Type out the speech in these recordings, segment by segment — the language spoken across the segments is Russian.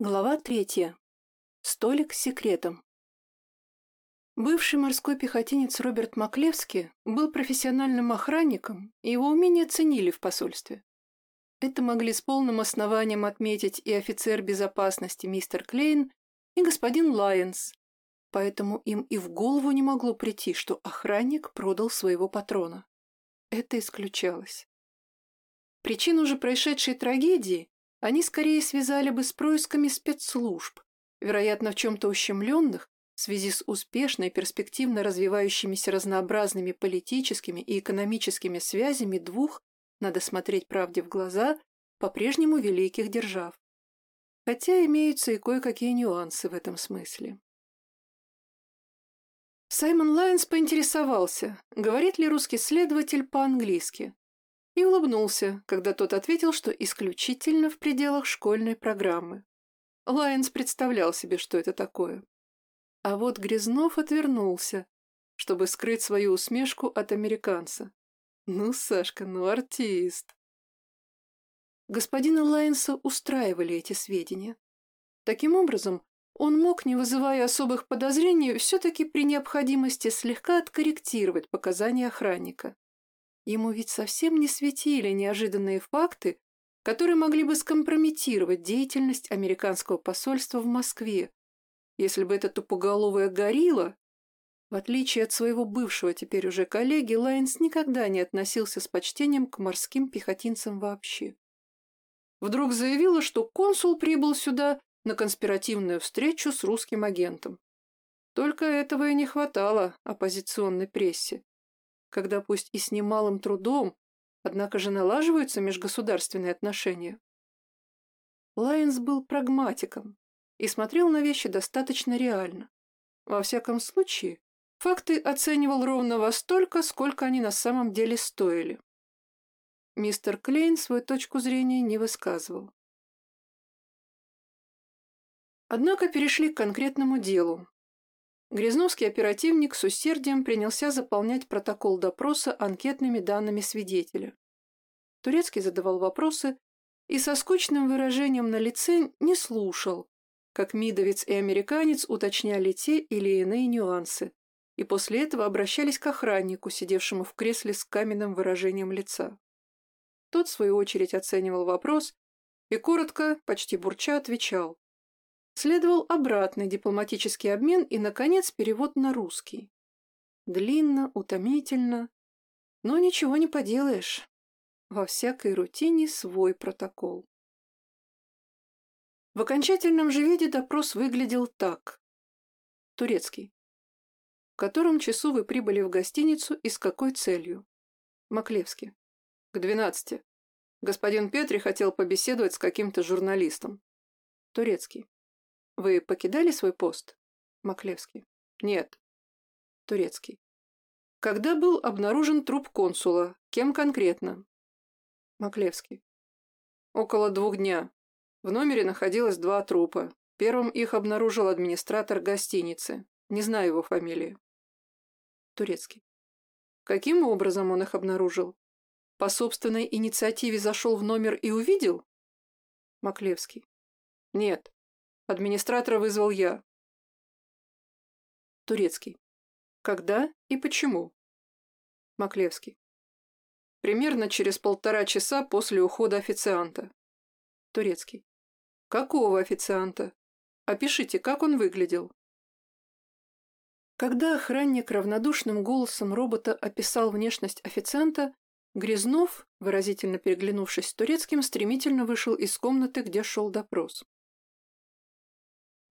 Глава третья. Столик с секретом. Бывший морской пехотинец Роберт Маклевский был профессиональным охранником, и его умения ценили в посольстве. Это могли с полным основанием отметить и офицер безопасности мистер Клейн, и господин Лайенс, поэтому им и в голову не могло прийти, что охранник продал своего патрона. Это исключалось. Причину же происшедшей трагедии они скорее связали бы с происками спецслужб, вероятно, в чем-то ущемленных в связи с успешно и перспективно развивающимися разнообразными политическими и экономическими связями двух, надо смотреть правде в глаза, по-прежнему великих держав. Хотя имеются и кое-какие нюансы в этом смысле. Саймон Лайнс поинтересовался, говорит ли русский следователь по-английски, и улыбнулся, когда тот ответил, что исключительно в пределах школьной программы. Лайенс представлял себе, что это такое. А вот Грязнов отвернулся, чтобы скрыть свою усмешку от американца. «Ну, Сашка, ну артист!» Господина Лайенса устраивали эти сведения. Таким образом, он мог, не вызывая особых подозрений, все-таки при необходимости слегка откорректировать показания охранника. Ему ведь совсем не светили неожиданные факты, которые могли бы скомпрометировать деятельность американского посольства в Москве, если бы эта тупоголовая горилла... В отличие от своего бывшего теперь уже коллеги, Лайнс никогда не относился с почтением к морским пехотинцам вообще. Вдруг заявила, что консул прибыл сюда на конспиративную встречу с русским агентом. Только этого и не хватало оппозиционной прессе когда пусть и с немалым трудом, однако же налаживаются межгосударственные отношения. Лайенс был прагматиком и смотрел на вещи достаточно реально. Во всяком случае, факты оценивал ровно во столько, сколько они на самом деле стоили. Мистер Клейн свою точку зрения не высказывал. Однако перешли к конкретному делу, Грязновский оперативник с усердием принялся заполнять протокол допроса анкетными данными свидетеля. Турецкий задавал вопросы и со скучным выражением на лице не слушал, как мидовец и американец уточняли те или иные нюансы, и после этого обращались к охраннику, сидевшему в кресле с каменным выражением лица. Тот, в свою очередь, оценивал вопрос и коротко, почти бурча, отвечал. Следовал обратный дипломатический обмен и, наконец, перевод на русский. Длинно, утомительно, но ничего не поделаешь. Во всякой рутине свой протокол. В окончательном же виде допрос выглядел так. Турецкий. В котором часу вы прибыли в гостиницу и с какой целью? Маклевский. К двенадцати. Господин Петри хотел побеседовать с каким-то журналистом. Турецкий. Вы покидали свой пост? Маклевский. Нет. Турецкий. Когда был обнаружен труп консула? Кем конкретно? Маклевский. Около двух дня. В номере находилось два трупа. Первым их обнаружил администратор гостиницы. Не знаю его фамилии. Турецкий. Каким образом он их обнаружил? По собственной инициативе зашел в номер и увидел? Маклевский. Нет. Администратора вызвал я. Турецкий. Когда и почему? Маклевский. Примерно через полтора часа после ухода официанта. Турецкий. Какого официанта? Опишите, как он выглядел. Когда охранник равнодушным голосом робота описал внешность официанта, Грязнов, выразительно переглянувшись с турецким, стремительно вышел из комнаты, где шел допрос.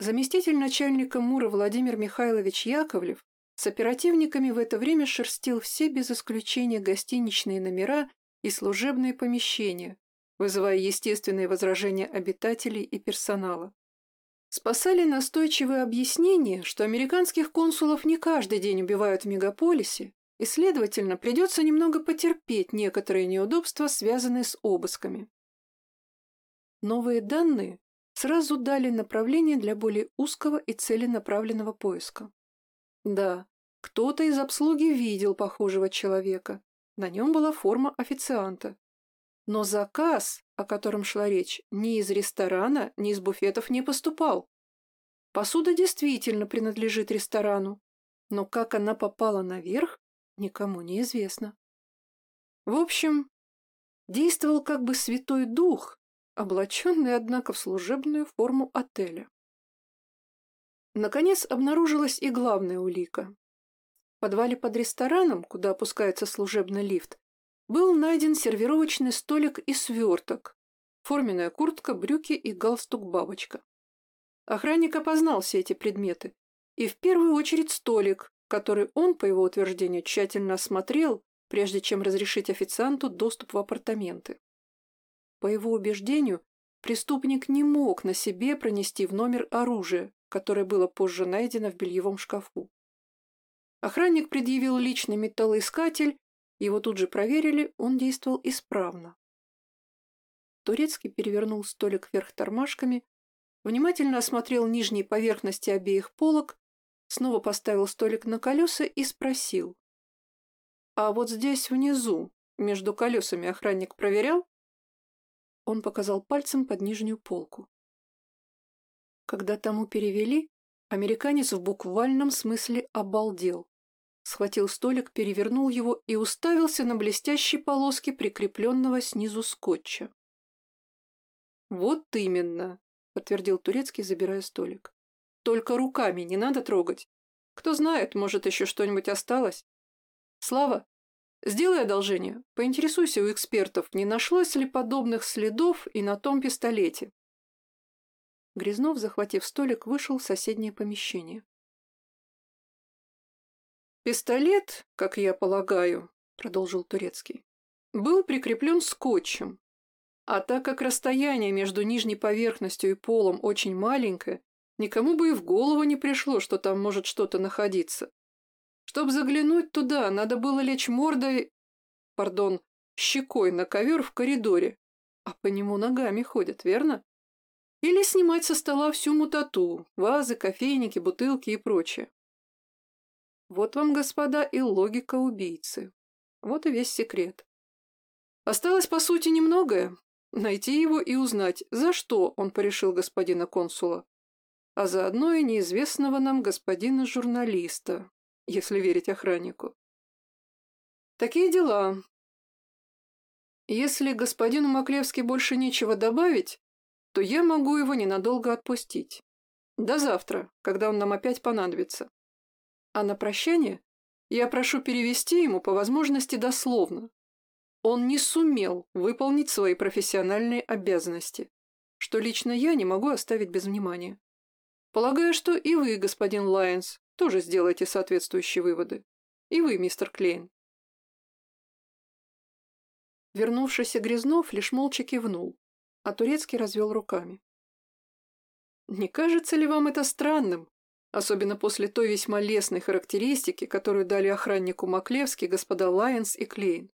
Заместитель начальника МУРа Владимир Михайлович Яковлев с оперативниками в это время шерстил все без исключения гостиничные номера и служебные помещения, вызывая естественные возражения обитателей и персонала. Спасали настойчивые объяснения, что американских консулов не каждый день убивают в мегаполисе, и, следовательно, придется немного потерпеть некоторые неудобства, связанные с обысками. Новые данные сразу дали направление для более узкого и целенаправленного поиска. Да, кто-то из обслуги видел похожего человека. На нем была форма официанта. Но заказ, о котором шла речь, ни из ресторана, ни из буфетов не поступал. Посуда действительно принадлежит ресторану, но как она попала наверх, никому не известно. В общем, действовал как бы святой дух, облаченный, однако, в служебную форму отеля. Наконец обнаружилась и главная улика. В подвале под рестораном, куда опускается служебный лифт, был найден сервировочный столик и сверток, форменная куртка, брюки и галстук-бабочка. Охранник опознал все эти предметы, и в первую очередь столик, который он, по его утверждению, тщательно осмотрел, прежде чем разрешить официанту доступ в апартаменты. По его убеждению, преступник не мог на себе пронести в номер оружие, которое было позже найдено в бельевом шкафу. Охранник предъявил личный металлоискатель, его тут же проверили, он действовал исправно. Турецкий перевернул столик вверх тормашками, внимательно осмотрел нижние поверхности обеих полок, снова поставил столик на колеса и спросил. «А вот здесь внизу, между колесами, охранник проверял?» Он показал пальцем под нижнюю полку. Когда тому перевели, американец в буквальном смысле обалдел. Схватил столик, перевернул его и уставился на блестящей полоске прикрепленного снизу скотча. «Вот именно», — подтвердил Турецкий, забирая столик. «Только руками не надо трогать. Кто знает, может, еще что-нибудь осталось. Слава, сделай одолжение, поинтересуйся у экспертов, не нашлось ли подобных следов и на том пистолете. Грязнов, захватив столик, вышел в соседнее помещение. «Пистолет, как я полагаю», — продолжил Турецкий, — «был прикреплен скотчем. А так как расстояние между нижней поверхностью и полом очень маленькое, никому бы и в голову не пришло, что там может что-то находиться. Чтобы заглянуть туда, надо было лечь мордой, пардон, щекой на ковер в коридоре, а по нему ногами ходят, верно? Или снимать со стола всю мутату, вазы, кофейники, бутылки и прочее. Вот вам, господа, и логика убийцы. Вот и весь секрет. Осталось, по сути, немногое. Найти его и узнать, за что он порешил господина консула, а заодно и неизвестного нам господина журналиста, если верить охраннику. Такие дела. Если господину Маклевски больше нечего добавить, то я могу его ненадолго отпустить. До завтра, когда он нам опять понадобится. А на прощание я прошу перевести ему по возможности дословно. Он не сумел выполнить свои профессиональные обязанности, что лично я не могу оставить без внимания. Полагаю, что и вы, господин Лайенс, тоже сделаете соответствующие выводы. И вы, мистер Клейн. Вернувшийся Грязнов лишь молча кивнул, а Турецкий развел руками. «Не кажется ли вам это странным, особенно после той весьма лестной характеристики, которую дали охраннику Маклевски господа Лайенс и Клейн?»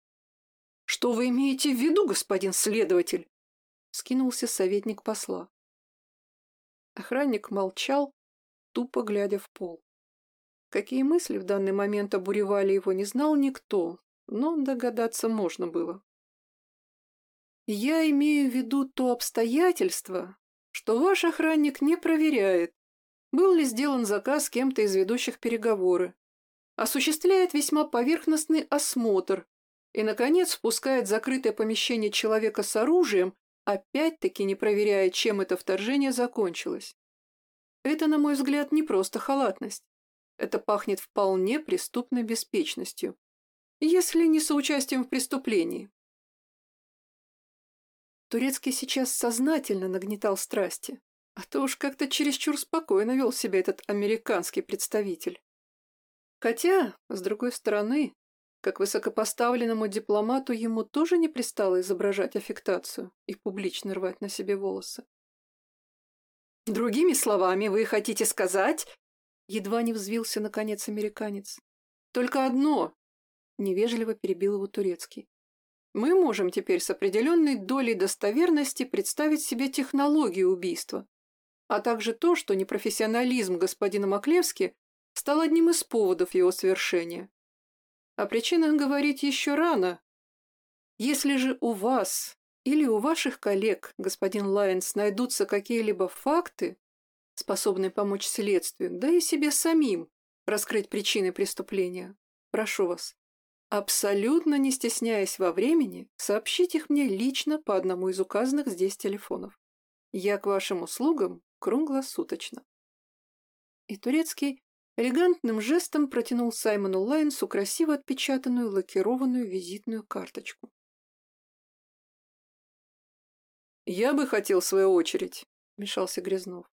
«Что вы имеете в виду, господин следователь?» — скинулся советник посла. Охранник молчал, тупо глядя в пол. Какие мысли в данный момент обуревали его, не знал никто, но догадаться можно было. Я имею в виду то обстоятельство, что ваш охранник не проверяет, был ли сделан заказ кем-то из ведущих переговоры, осуществляет весьма поверхностный осмотр и, наконец, впускает в закрытое помещение человека с оружием, опять-таки не проверяя, чем это вторжение закончилось. Это, на мой взгляд, не просто халатность. Это пахнет вполне преступной беспечностью, если не соучастием в преступлении. Турецкий сейчас сознательно нагнетал страсти, а то уж как-то чересчур спокойно вел себя этот американский представитель. Хотя, с другой стороны, как высокопоставленному дипломату ему тоже не пристало изображать аффектацию и публично рвать на себе волосы. «Другими словами, вы хотите сказать...» Едва не взвился, наконец, американец. «Только одно...» — невежливо перебил его турецкий. Мы можем теперь с определенной долей достоверности представить себе технологию убийства, а также то, что непрофессионализм господина Маклевски стал одним из поводов его совершения. О причинах говорить еще рано. Если же у вас или у ваших коллег, господин Лайнс, найдутся какие-либо факты, способные помочь следствию, да и себе самим раскрыть причины преступления, прошу вас, абсолютно не стесняясь во времени, сообщить их мне лично по одному из указанных здесь телефонов. Я к вашим услугам круглосуточно. И турецкий элегантным жестом протянул Саймону Лайнсу красиво отпечатанную лакированную визитную карточку. «Я бы хотел, в свою очередь», — вмешался Грязнов,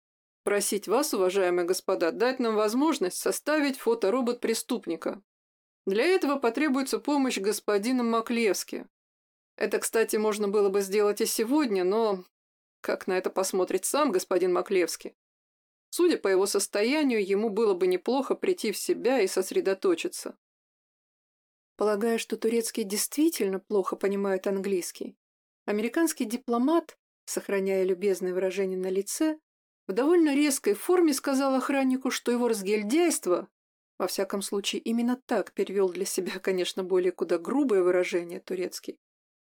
«просить вас, уважаемые господа, дать нам возможность составить фоторобот преступника. Для этого потребуется помощь господина Маклевски. Это, кстати, можно было бы сделать и сегодня, но как на это посмотрит сам господин Маклевский? Судя по его состоянию, ему было бы неплохо прийти в себя и сосредоточиться. Полагая, что турецкий действительно плохо понимает английский, американский дипломат, сохраняя любезное выражение на лице, в довольно резкой форме сказал охраннику, что его разгильдяйство, во всяком случае именно так перевел для себя, конечно, более куда грубое выражение турецкий,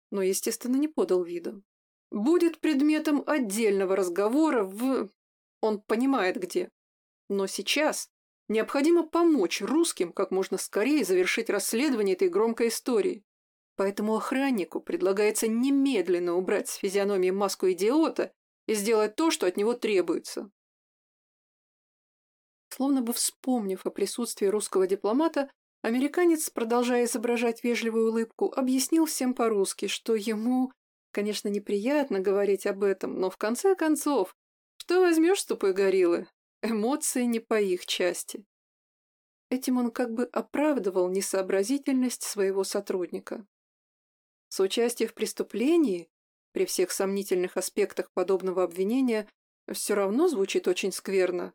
но, естественно, не подал вида, будет предметом отдельного разговора в... Он понимает где. Но сейчас необходимо помочь русским как можно скорее завершить расследование этой громкой истории. Поэтому охраннику предлагается немедленно убрать с физиономии маску идиота и сделать то, что от него требуется. Словно бы вспомнив о присутствии русского дипломата, американец, продолжая изображать вежливую улыбку, объяснил всем по-русски, что ему Конечно, неприятно говорить об этом, но в конце концов, что возьмешь с тупой гориллы? Эмоции не по их части. Этим он как бы оправдывал несообразительность своего сотрудника. Соучастие в преступлении, при всех сомнительных аспектах подобного обвинения, все равно звучит очень скверно.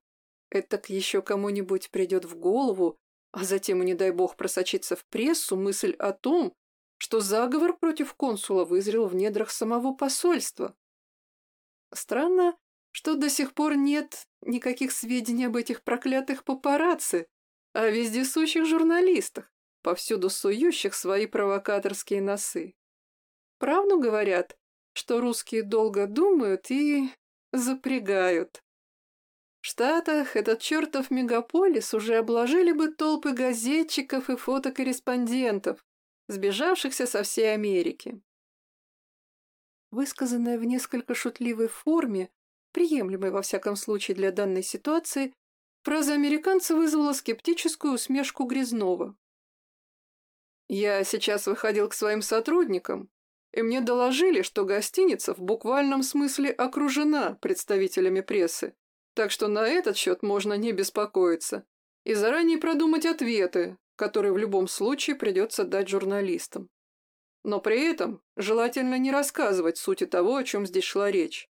Это к еще кому-нибудь придет в голову, а затем, не дай бог, просочиться в прессу мысль о том, что заговор против консула вызрел в недрах самого посольства. Странно, что до сих пор нет никаких сведений об этих проклятых папарацци, о вездесущих журналистах, повсюду сующих свои провокаторские носы. Правду говорят, что русские долго думают и запрягают. В Штатах этот чертов мегаполис уже обложили бы толпы газетчиков и фотокорреспондентов, сбежавшихся со всей Америки. Высказанная в несколько шутливой форме, приемлемой во всяком случае для данной ситуации, фраза американца вызвала скептическую усмешку Грязнова. «Я сейчас выходил к своим сотрудникам, и мне доложили, что гостиница в буквальном смысле окружена представителями прессы, так что на этот счет можно не беспокоиться и заранее продумать ответы, который в любом случае придется дать журналистам. Но при этом желательно не рассказывать сути того, о чем здесь шла речь.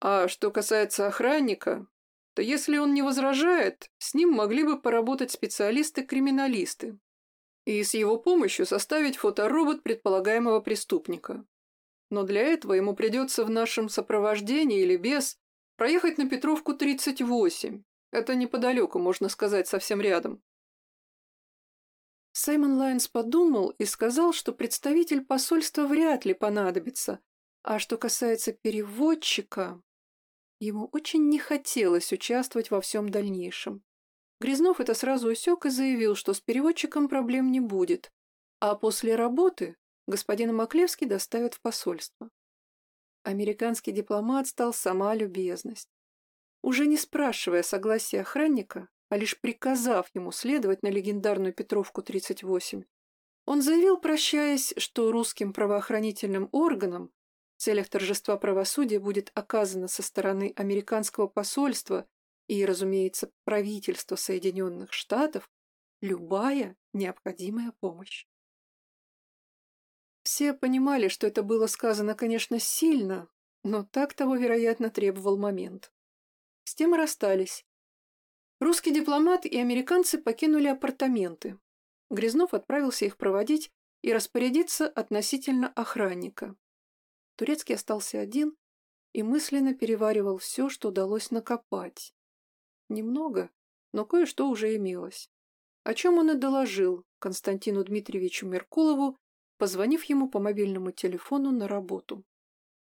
А что касается охранника, то если он не возражает, с ним могли бы поработать специалисты-криминалисты и с его помощью составить фоторобот предполагаемого преступника. Но для этого ему придется в нашем сопровождении или без проехать на Петровку 38. Это неподалеку, можно сказать, совсем рядом. Саймон Лайнс подумал и сказал, что представитель посольства вряд ли понадобится, а что касается переводчика, ему очень не хотелось участвовать во всем дальнейшем. Грязнов это сразу усек и заявил, что с переводчиком проблем не будет, а после работы господина Маклевский доставят в посольство. Американский дипломат стал сама любезность. Уже не спрашивая согласия охранника, а лишь приказав ему следовать на легендарную Петровку 38, он заявил, прощаясь, что русским правоохранительным органам в целях торжества правосудия будет оказана со стороны американского посольства и, разумеется, правительства Соединенных Штатов любая необходимая помощь. Все понимали, что это было сказано, конечно, сильно, но так того, вероятно, требовал момент. С тем расстались, Русский дипломат и американцы покинули апартаменты. Грязнов отправился их проводить и распорядиться относительно охранника. Турецкий остался один и мысленно переваривал все, что удалось накопать. Немного, но кое-что уже имелось. О чем он и доложил Константину Дмитриевичу Меркулову позвонив ему по мобильному телефону на работу.